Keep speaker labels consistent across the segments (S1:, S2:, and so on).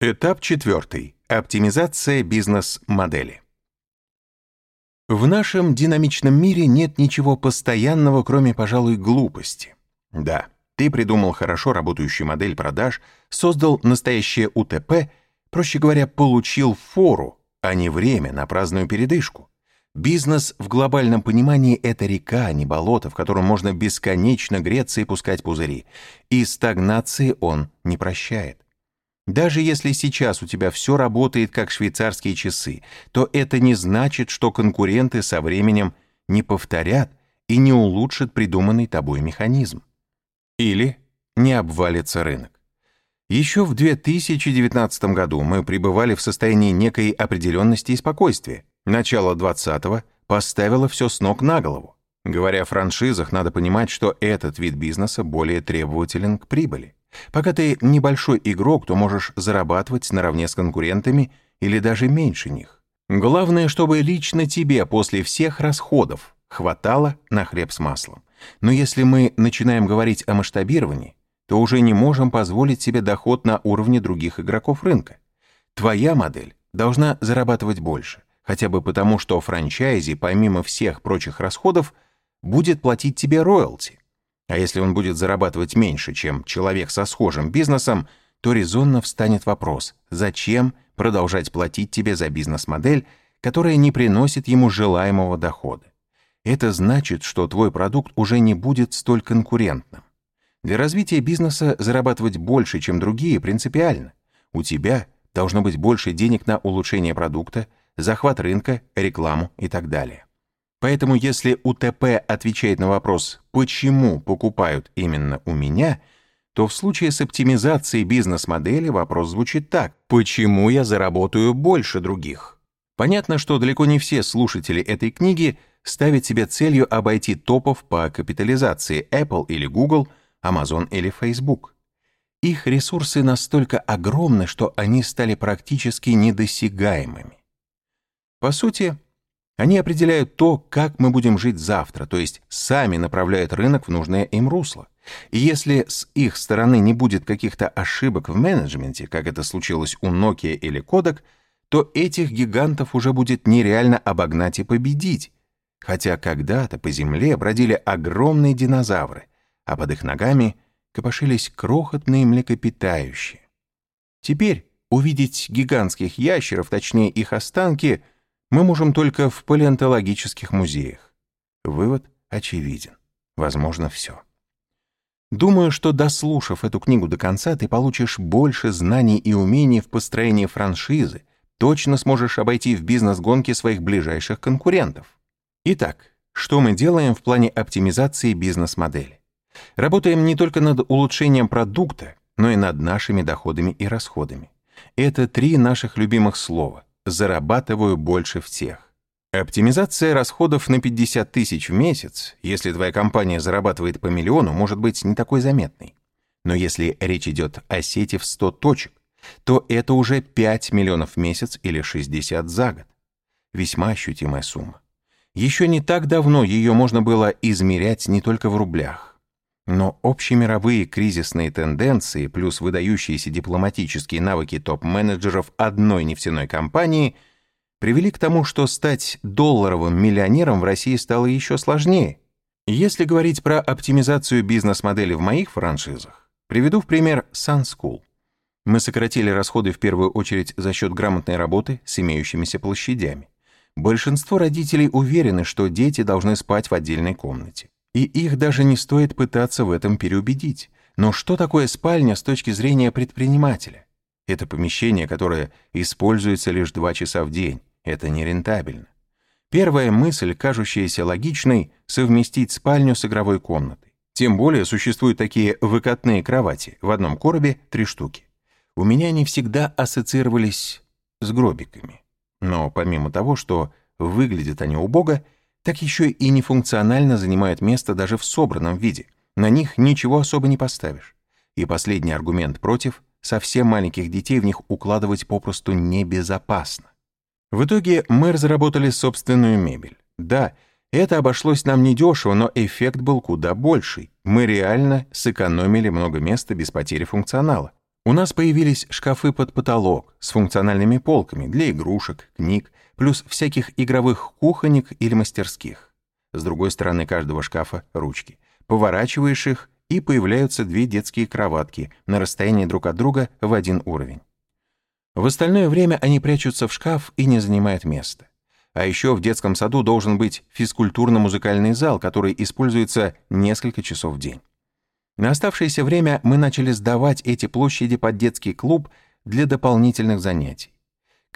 S1: Этап четвертый. Оптимизация бизнес-модели. В нашем динамичном мире нет ничего постоянного, кроме, пожалуй, глупости. Да, ты придумал хорошо работающую модель продаж, создал настоящее УТП, проще говоря, получил фору, а не время на праздную передышку. Бизнес в глобальном понимании — это река, а не болото, в котором можно бесконечно греться и пускать пузыри. И стагнации он не прощает. Даже если сейчас у тебя все работает как швейцарские часы, то это не значит, что конкуренты со временем не повторят и не улучшат придуманный тобой механизм. Или не обвалится рынок. Еще в 2019 году мы пребывали в состоянии некой определенности и спокойствия. Начало 20-го поставило все с ног на голову. Говоря о франшизах, надо понимать, что этот вид бизнеса более требователен к прибыли. Пока ты небольшой игрок, то можешь зарабатывать наравне с конкурентами или даже меньше них. Главное, чтобы лично тебе после всех расходов хватало на хлеб с маслом. Но если мы начинаем говорить о масштабировании, то уже не можем позволить себе доход на уровне других игроков рынка. Твоя модель должна зарабатывать больше, хотя бы потому, что франчайзи, помимо всех прочих расходов, будет платить тебе роялти. А если он будет зарабатывать меньше, чем человек со схожим бизнесом, то резонно встанет вопрос, зачем продолжать платить тебе за бизнес-модель, которая не приносит ему желаемого дохода. Это значит, что твой продукт уже не будет столь конкурентным. Для развития бизнеса зарабатывать больше, чем другие, принципиально. У тебя должно быть больше денег на улучшение продукта, захват рынка, рекламу и так далее. Поэтому если УТП отвечает на вопрос «почему покупают именно у меня?», то в случае с оптимизацией бизнес-модели вопрос звучит так «почему я заработаю больше других?». Понятно, что далеко не все слушатели этой книги ставят себе целью обойти топов по капитализации Apple или Google, Amazon или Facebook. Их ресурсы настолько огромны, что они стали практически недосягаемыми. По сути, они определяют то, как мы будем жить завтра, то есть сами направляют рынок в нужное им русло. И если с их стороны не будет каких-то ошибок в менеджменте, как это случилось у Nokia или Kodak, то этих гигантов уже будет нереально обогнать и победить. Хотя когда-то по земле бродили огромные динозавры, а под их ногами копошились крохотные млекопитающие. Теперь увидеть гигантских ящеров, точнее их останки — мы можем только в палеонтологических музеях. Вывод очевиден. Возможно, все. Думаю, что дослушав эту книгу до конца, ты получишь больше знаний и умений в построении франшизы, точно сможешь обойти в бизнес-гонке своих ближайших конкурентов. Итак, что мы делаем в плане оптимизации бизнес-модели? Работаем не только над улучшением продукта, но и над нашими доходами и расходами. Это три наших любимых слова зарабатываю больше всех. Оптимизация расходов на 50 тысяч в месяц, если твоя компания зарабатывает по миллиону, может быть не такой заметной. Но если речь идет о сети в 100 точек, то это уже 5 миллионов в месяц или 60 за год. Весьма ощутимая сумма. Еще не так давно ее можно было измерять не только в рублях. Но общемировые кризисные тенденции плюс выдающиеся дипломатические навыки топ-менеджеров одной нефтяной компании привели к тому, что стать долларовым миллионером в России стало еще сложнее. Если говорить про оптимизацию бизнес-модели в моих франшизах, приведу в пример SunSchool. Мы сократили расходы в первую очередь за счет грамотной работы с имеющимися площадями. Большинство родителей уверены, что дети должны спать в отдельной комнате и их даже не стоит пытаться в этом переубедить. Но что такое спальня с точки зрения предпринимателя? Это помещение, которое используется лишь два часа в день. Это нерентабельно. Первая мысль, кажущаяся логичной, совместить спальню с игровой комнатой. Тем более существуют такие выкатные кровати, в одном коробе три штуки. У меня они всегда ассоциировались с гробиками. Но помимо того, что выглядят они убого, так еще и нефункционально занимают место даже в собранном виде. На них ничего особо не поставишь. И последний аргумент против — совсем маленьких детей в них укладывать попросту небезопасно. В итоге мы разработали собственную мебель. Да, это обошлось нам недешево, но эффект был куда больший. Мы реально сэкономили много места без потери функционала. У нас появились шкафы под потолок с функциональными полками для игрушек, книг, плюс всяких игровых кухонек или мастерских. С другой стороны каждого шкафа — ручки. Поворачиваешь их, и появляются две детские кроватки на расстоянии друг от друга в один уровень. В остальное время они прячутся в шкаф и не занимают места. А еще в детском саду должен быть физкультурно-музыкальный зал, который используется несколько часов в день. На оставшееся время мы начали сдавать эти площади под детский клуб для дополнительных занятий.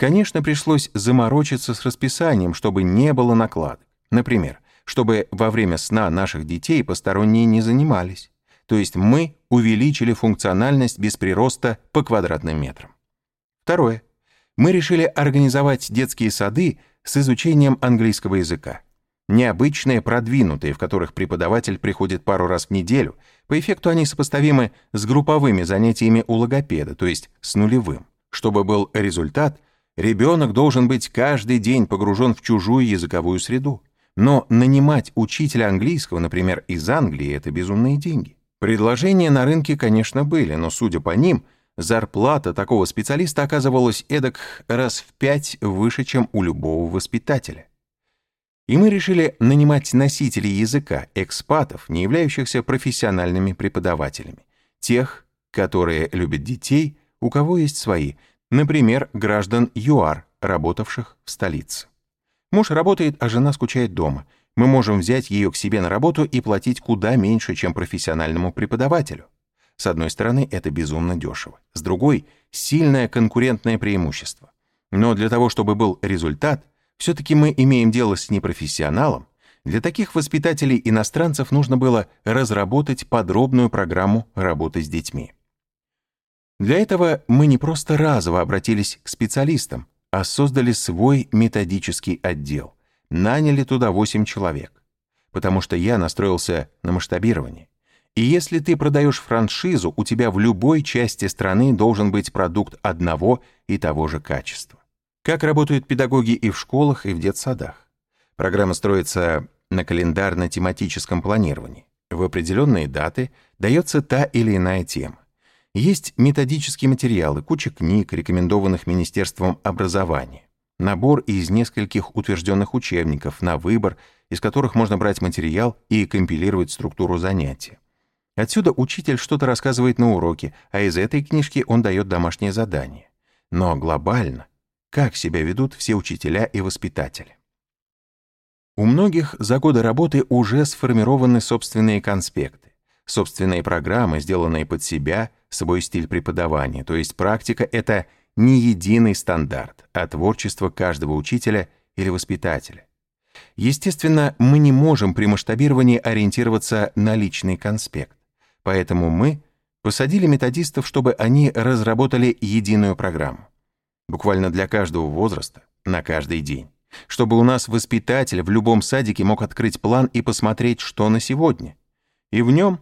S1: Конечно, пришлось заморочиться с расписанием, чтобы не было накладок. Например, чтобы во время сна наших детей посторонние не занимались. То есть мы увеличили функциональность без прироста по квадратным метрам. Второе. Мы решили организовать детские сады с изучением английского языка. Необычные, продвинутые, в которых преподаватель приходит пару раз в неделю. По эффекту они сопоставимы с групповыми занятиями у логопеда, то есть с нулевым. Чтобы был результат, ребенок должен быть каждый день погружен в чужую языковую среду. Но нанимать учителя английского, например, из Англии, это безумные деньги. Предложения на рынке, конечно, были, но, судя по ним, зарплата такого специалиста оказывалась эдак раз в пять выше, чем у любого воспитателя. И мы решили нанимать носителей языка, экспатов, не являющихся профессиональными преподавателями, тех, которые любят детей, у кого есть свои, например, граждан ЮАР, работавших в столице. Муж работает, а жена скучает дома. Мы можем взять ее к себе на работу и платить куда меньше, чем профессиональному преподавателю. С одной стороны, это безумно дешево. С другой — сильное конкурентное преимущество. Но для того, чтобы был результат, все-таки мы имеем дело с непрофессионалом, для таких воспитателей иностранцев нужно было разработать подробную программу работы с детьми. Для этого мы не просто разово обратились к специалистам, а создали свой методический отдел. Наняли туда 8 человек. Потому что я настроился на масштабирование. И если ты продаешь франшизу, у тебя в любой части страны должен быть продукт одного и того же качества. Как работают педагоги и в школах, и в детсадах? Программа строится на календарно-тематическом планировании. В определенные даты дается та или иная тема. Есть методические материалы, куча книг, рекомендованных Министерством образования. Набор из нескольких утвержденных учебников на выбор, из которых можно брать материал и компилировать структуру занятия. Отсюда учитель что-то рассказывает на уроке, а из этой книжки он дает домашнее задание. Но глобально, как себя ведут все учителя и воспитатели? У многих за годы работы уже сформированы собственные конспекты, собственные программы, сделанные под себя – свой стиль преподавания, то есть практика — это не единый стандарт, а творчество каждого учителя или воспитателя. Естественно, мы не можем при масштабировании ориентироваться на личный конспект, поэтому мы посадили методистов, чтобы они разработали единую программу. Буквально для каждого возраста, на каждый день. Чтобы у нас воспитатель в любом садике мог открыть план и посмотреть, что на сегодня. И в нем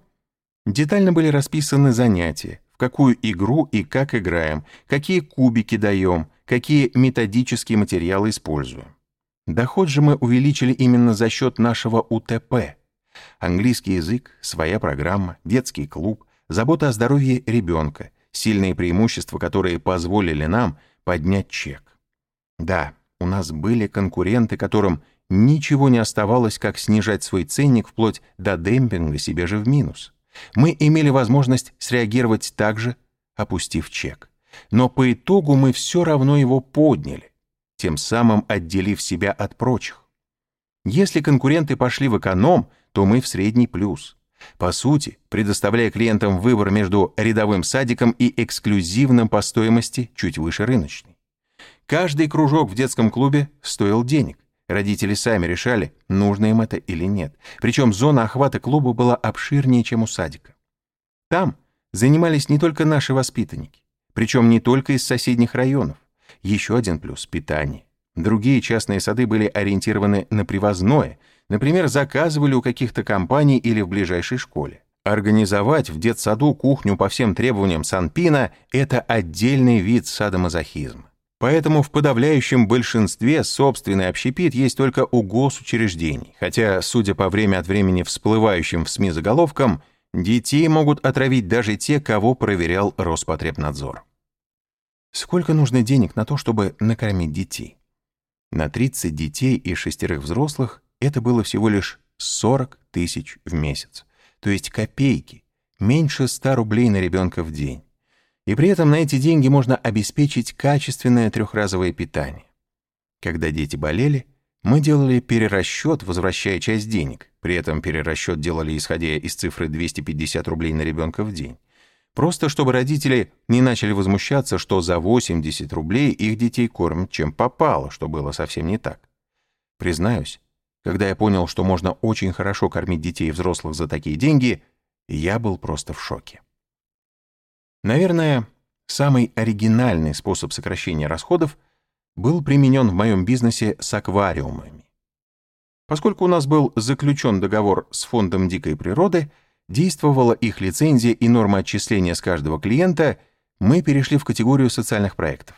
S1: Детально были расписаны занятия, в какую игру и как играем, какие кубики даем, какие методические материалы используем. Доход же мы увеличили именно за счет нашего УТП. Английский язык, своя программа, детский клуб, забота о здоровье ребенка, сильные преимущества, которые позволили нам поднять чек. Да, у нас были конкуренты, которым ничего не оставалось, как снижать свой ценник вплоть до демпинга себе же в минус. Мы имели возможность среагировать так же, опустив чек. Но по итогу мы все равно его подняли, тем самым отделив себя от прочих. Если конкуренты пошли в эконом, то мы в средний плюс. По сути, предоставляя клиентам выбор между рядовым садиком и эксклюзивным по стоимости чуть выше рыночной. Каждый кружок в детском клубе стоил денег. Родители сами решали, нужно им это или нет. Причем зона охвата клуба была обширнее, чем у садика. Там занимались не только наши воспитанники, причем не только из соседних районов. Еще один плюс — питание. Другие частные сады были ориентированы на привозное, например, заказывали у каких-то компаний или в ближайшей школе. Организовать в детсаду кухню по всем требованиям Санпина — это отдельный вид садомазохизма. Поэтому в подавляющем большинстве собственный общепит есть только у госучреждений, хотя, судя по время от времени всплывающим в СМИ заголовкам, детей могут отравить даже те, кого проверял Роспотребнадзор. Сколько нужно денег на то, чтобы накормить детей? На 30 детей и шестерых взрослых это было всего лишь 40 тысяч в месяц, то есть копейки, меньше 100 рублей на ребенка в день. И при этом на эти деньги можно обеспечить качественное трехразовое питание. Когда дети болели, мы делали перерасчет, возвращая часть денег. При этом перерасчет делали, исходя из цифры 250 рублей на ребенка в день. Просто чтобы родители не начали возмущаться, что за 80 рублей их детей кормят чем попало, что было совсем не так. Признаюсь, когда я понял, что можно очень хорошо кормить детей и взрослых за такие деньги, я был просто в шоке. Наверное, самый оригинальный способ сокращения расходов был применен в моем бизнесе с аквариумами. Поскольку у нас был заключен договор с Фондом дикой природы, действовала их лицензия и норма отчисления с каждого клиента, мы перешли в категорию социальных проектов.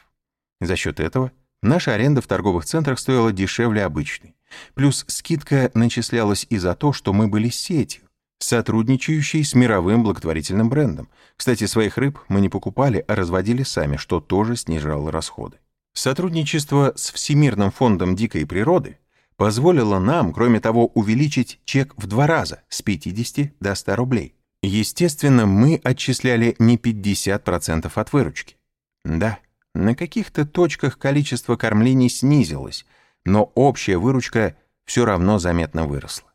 S1: За счет этого наша аренда в торговых центрах стоила дешевле обычной. Плюс скидка начислялась и за то, что мы были сетью, сотрудничающей с мировым благотворительным брендом. Кстати, своих рыб мы не покупали, а разводили сами, что тоже снижало расходы. Сотрудничество с Всемирным фондом дикой природы позволило нам, кроме того, увеличить чек в два раза, с 50 до 100 рублей. Естественно, мы отчисляли не 50% от выручки. Да, на каких-то точках количество кормлений снизилось, но общая выручка все равно заметно выросла.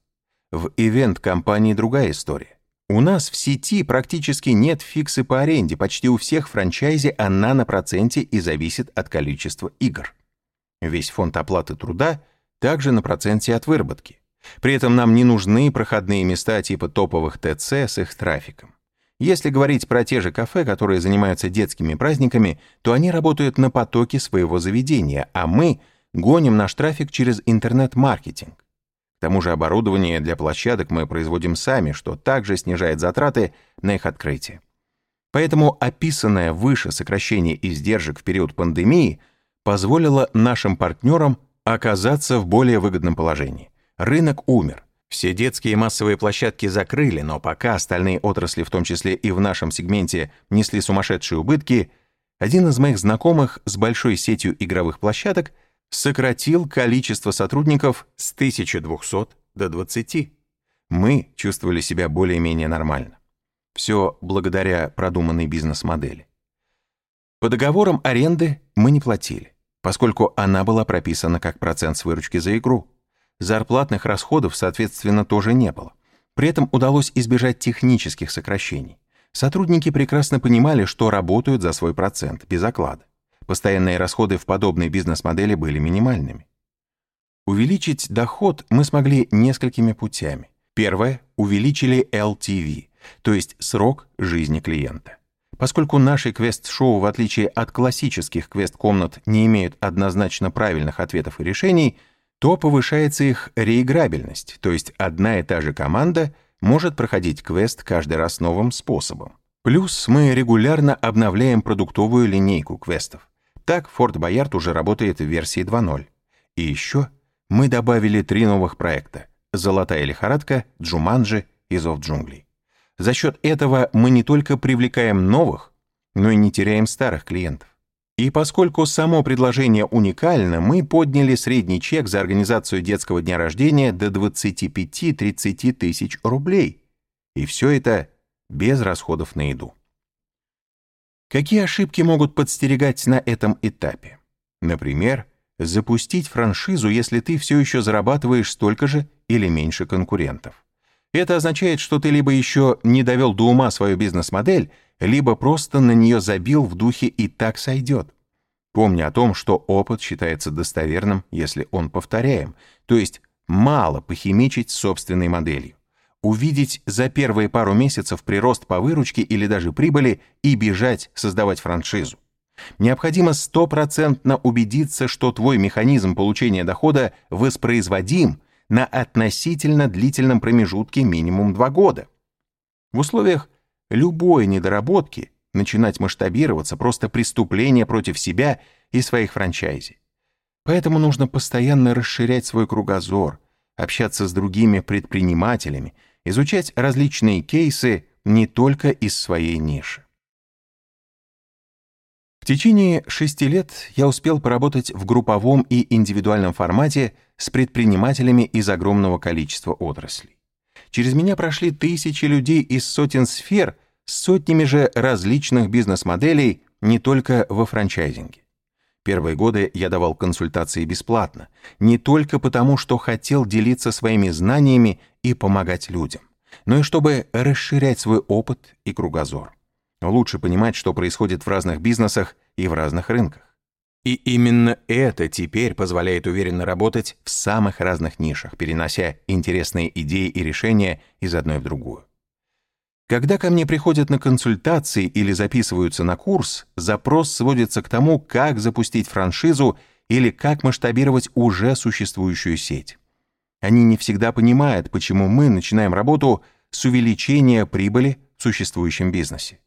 S1: В ивент-компании другая история. У нас в сети практически нет фиксы по аренде, почти у всех франчайзи она на проценте и зависит от количества игр. Весь фонд оплаты труда также на проценте от выработки. При этом нам не нужны проходные места типа топовых ТЦ с их трафиком. Если говорить про те же кафе, которые занимаются детскими праздниками, то они работают на потоке своего заведения, а мы гоним наш трафик через интернет-маркетинг. К тому же оборудование для площадок мы производим сами, что также снижает затраты на их открытие. Поэтому описанное выше сокращение издержек в период пандемии позволило нашим партнерам оказаться в более выгодном положении. Рынок умер. Все детские массовые площадки закрыли, но пока остальные отрасли, в том числе и в нашем сегменте, несли сумасшедшие убытки, один из моих знакомых с большой сетью игровых площадок – сократил количество сотрудников с 1200 до 20. Мы чувствовали себя более-менее нормально. Все благодаря продуманной бизнес-модели. По договорам аренды мы не платили, поскольку она была прописана как процент с выручки за игру. Зарплатных расходов, соответственно, тоже не было. При этом удалось избежать технических сокращений. Сотрудники прекрасно понимали, что работают за свой процент, без оклада. Постоянные расходы в подобной бизнес-модели были минимальными. Увеличить доход мы смогли несколькими путями. Первое — увеличили LTV, то есть срок жизни клиента. Поскольку наши квест-шоу, в отличие от классических квест-комнат, не имеют однозначно правильных ответов и решений, то повышается их реиграбельность, то есть одна и та же команда может проходить квест каждый раз новым способом. Плюс мы регулярно обновляем продуктовую линейку квестов. Так Форт Боярд уже работает в версии 2.0. И еще мы добавили три новых проекта «Золотая лихорадка», «Джуманджи» и «Зов джунглей». За счет этого мы не только привлекаем новых, но и не теряем старых клиентов. И поскольку само предложение уникально, мы подняли средний чек за организацию детского дня рождения до 25-30 тысяч рублей. И все это без расходов на еду. Какие ошибки могут подстерегать на этом этапе? Например, запустить франшизу, если ты все еще зарабатываешь столько же или меньше конкурентов. Это означает, что ты либо еще не довел до ума свою бизнес-модель, либо просто на нее забил в духе «и так сойдет». Помни о том, что опыт считается достоверным, если он повторяем, то есть мало похимичить собственной моделью увидеть за первые пару месяцев прирост по выручке или даже прибыли и бежать создавать франшизу. Необходимо стопроцентно убедиться, что твой механизм получения дохода воспроизводим на относительно длительном промежутке минимум 2 года. В условиях любой недоработки начинать масштабироваться просто преступление против себя и своих франчайзи. Поэтому нужно постоянно расширять свой кругозор, общаться с другими предпринимателями, изучать различные кейсы не только из своей ниши. В течение шести лет я успел поработать в групповом и индивидуальном формате с предпринимателями из огромного количества отраслей. Через меня прошли тысячи людей из сотен сфер с сотнями же различных бизнес-моделей не только во франчайзинге. Первые годы я давал консультации бесплатно, не только потому, что хотел делиться своими знаниями и помогать людям, но и чтобы расширять свой опыт и кругозор. Лучше понимать, что происходит в разных бизнесах и в разных рынках. И именно это теперь позволяет уверенно работать в самых разных нишах, перенося интересные идеи и решения из одной в другую. Когда ко мне приходят на консультации или записываются на курс, запрос сводится к тому, как запустить франшизу или как масштабировать уже существующую сеть. Они не всегда понимают, почему мы начинаем работу с увеличения прибыли в существующем бизнесе.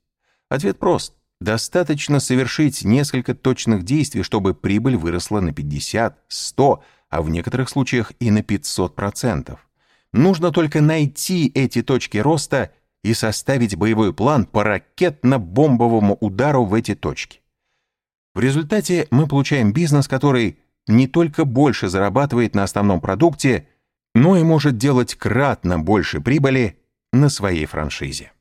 S1: Ответ прост. Достаточно совершить несколько точных действий, чтобы прибыль выросла на 50, 100, а в некоторых случаях и на 500%. Нужно только найти эти точки роста и составить боевой план по ракетно-бомбовому удару в эти точки. В результате мы получаем бизнес, который не только больше зарабатывает на основном продукте, но и может делать кратно больше прибыли на своей франшизе.